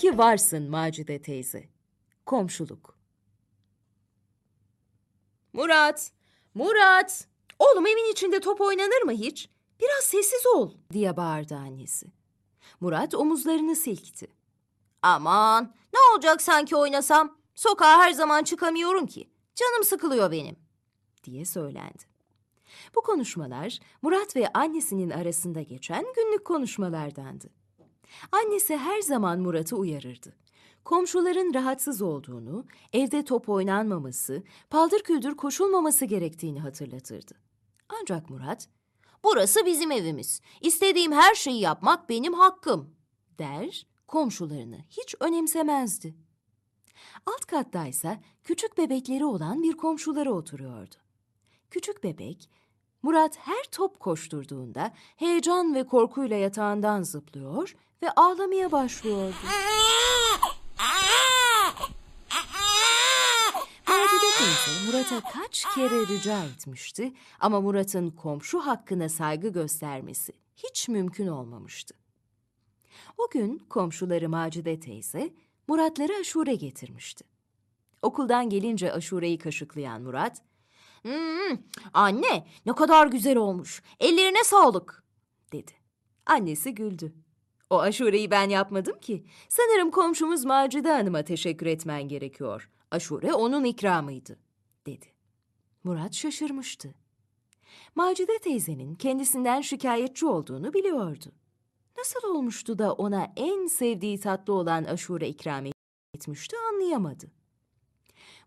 ki varsın Macide teyze. Komşuluk. Murat, Murat! Oğlum evin içinde top oynanır mı hiç? Biraz sessiz ol diye bağırdı annesi. Murat omuzlarını silkti. Aman ne olacak sanki oynasam? Sokağa her zaman çıkamıyorum ki. Canım sıkılıyor benim. diye söylendi. Bu konuşmalar Murat ve annesinin arasında geçen günlük konuşmalardandı. Annesi her zaman Murat'ı uyarırdı. Komşuların rahatsız olduğunu, evde top oynanmaması, paldır küldür koşulmaması gerektiğini hatırlatırdı. Ancak Murat, Burası bizim evimiz. İstediğim her şeyi yapmak benim hakkım. der, komşularını hiç önemsemezdi. Alt kattaysa küçük bebekleri olan bir komşuları oturuyordu. Küçük bebek, Murat her top koşturduğunda heyecan ve korkuyla yatağından zıplıyor ve ağlamaya başlıyordu. Macide teyze Murat'a kaç kere rica etmişti ama Murat'ın komşu hakkına saygı göstermesi hiç mümkün olmamıştı. O gün komşuları Macide teyze Muratları aşure getirmişti. Okuldan gelince aşureyi kaşıklayan Murat, Hmm, anne ne kadar güzel olmuş. Ellerine sağlık. dedi. Annesi güldü. O aşureyi ben yapmadım ki. Sanırım komşumuz Macide Hanım'a teşekkür etmen gerekiyor. Aşure onun ikramıydı, dedi. Murat şaşırmıştı. Macide teyzenin kendisinden şikayetçi olduğunu biliyordu. Nasıl olmuştu da ona en sevdiği tatlı olan aşure ikram etmişti anlayamadı.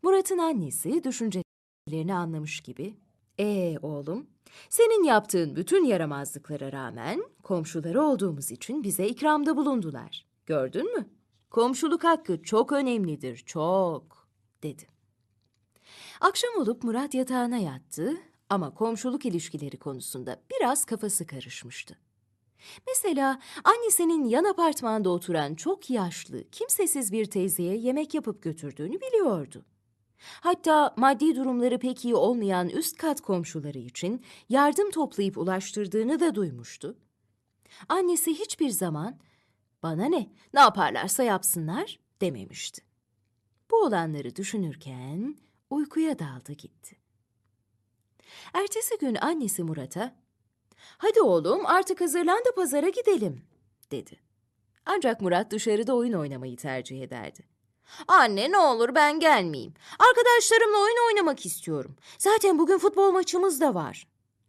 Murat'ın annesi düşüncelerini anlamış gibi, ''Ee oğlum, senin yaptığın bütün yaramazlıklara rağmen komşuları olduğumuz için bize ikramda bulundular. Gördün mü? Komşuluk hakkı çok önemlidir, çok.'' dedi. Akşam olup Murat yatağına yattı ama komşuluk ilişkileri konusunda biraz kafası karışmıştı. Mesela annesinin yan apartmanda oturan çok yaşlı, kimsesiz bir teyzeye yemek yapıp götürdüğünü biliyordu. Hatta maddi durumları pek iyi olmayan üst kat komşuları için yardım toplayıp ulaştırdığını da duymuştu. Annesi hiçbir zaman bana ne, ne yaparlarsa yapsınlar dememişti. Bu olanları düşünürken uykuya daldı gitti. Ertesi gün annesi Murat'a, ''Hadi oğlum artık hazırlan da pazara gidelim.'' dedi. Ancak Murat dışarıda oyun oynamayı tercih ederdi. Anne ne olur ben gelmeyeyim. Arkadaşlarımla oyun oynamak istiyorum. Zaten bugün futbol maçımız da var.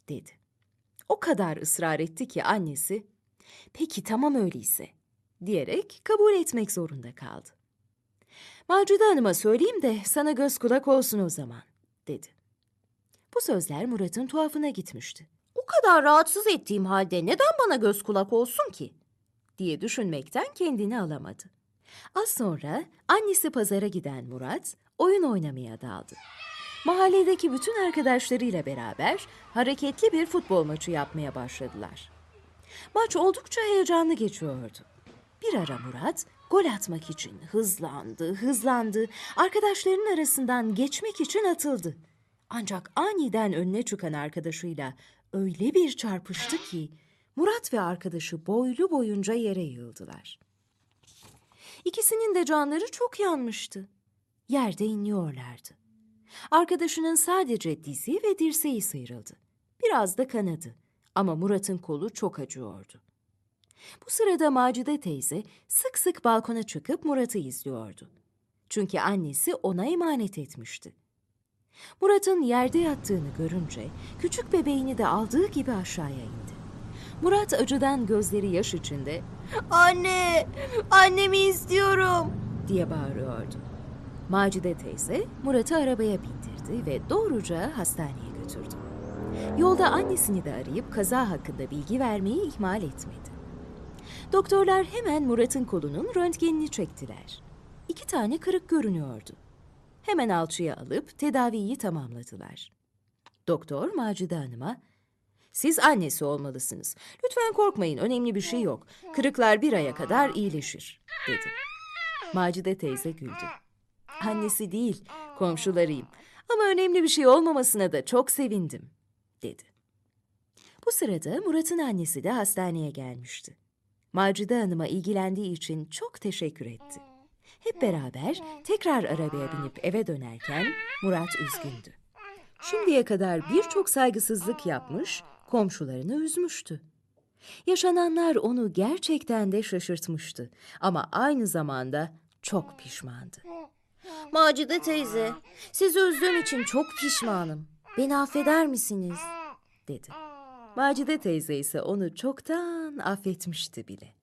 dedi. O kadar ısrar etti ki annesi, peki tamam öyleyse diyerek kabul etmek zorunda kaldı. Macide Hanım'a söyleyeyim de sana göz kulak olsun o zaman, dedi. Bu sözler Murat'ın tuhafına gitmişti. O kadar rahatsız ettiğim halde neden bana göz kulak olsun ki? diye düşünmekten kendini alamadı. Az sonra annesi pazara giden Murat oyun oynamaya daldı. Mahalledeki bütün arkadaşlarıyla beraber hareketli bir futbol maçı yapmaya başladılar. Maç oldukça heyecanlı geçiyordu. Bir ara Murat gol atmak için hızlandı, hızlandı. Arkadaşlarının arasından geçmek için atıldı. Ancak aniden önüne çıkan arkadaşıyla öyle bir çarpıştı ki Murat ve arkadaşı boylu boyunca yere yığıldılar. İkisinin de canları çok yanmıştı. Yerde inliyorlardı. Arkadaşının sadece dizi ve dirseği sıyrıldı. Biraz da kanadı ama Murat'ın kolu çok acıyordu. Bu sırada Macide teyze sık sık balkona çıkıp Murat'ı izliyordu. Çünkü annesi ona emanet etmişti. Murat'ın yerde yattığını görünce küçük bebeğini de aldığı gibi aşağıya indi. Murat acıdan gözleri yaş içinde Anne, annemi istiyorum. diye bağırıyordu. Macide teyze Murat'ı arabaya bindirdi ve doğruca hastaneye götürdü. Yolda annesini de arayıp kaza hakkında bilgi vermeyi ihmal etmedi. Doktorlar hemen Murat'ın kolunun röntgenini çektiler. İki tane kırık görünüyordu. Hemen alçıya alıp tedaviyi tamamladılar. Doktor Macide Hanım'a, siz annesi olmalısınız. Lütfen korkmayın, önemli bir şey yok. Kırıklar bir aya kadar iyileşir, dedi. Macide teyze güldü. Annesi değil, komşularıyım. Ama önemli bir şey olmamasına da çok sevindim, dedi. Bu sırada Murat'ın annesi de hastaneye gelmişti. Macide Hanım'a ilgilendiği için çok teşekkür etti. Hep beraber tekrar arabaya binip eve dönerken Murat üzgündü. Şimdiye kadar birçok saygısızlık yapmış, komşularını üzmüştü. Yaşananlar onu gerçekten de şaşırtmıştı ama aynı zamanda çok pişmandı. Macide teyze, sizi üzdüğüm için çok pişmanım. Beni affeder misiniz? dedi. Macide teyze ise onu çoktan affetmişti bile.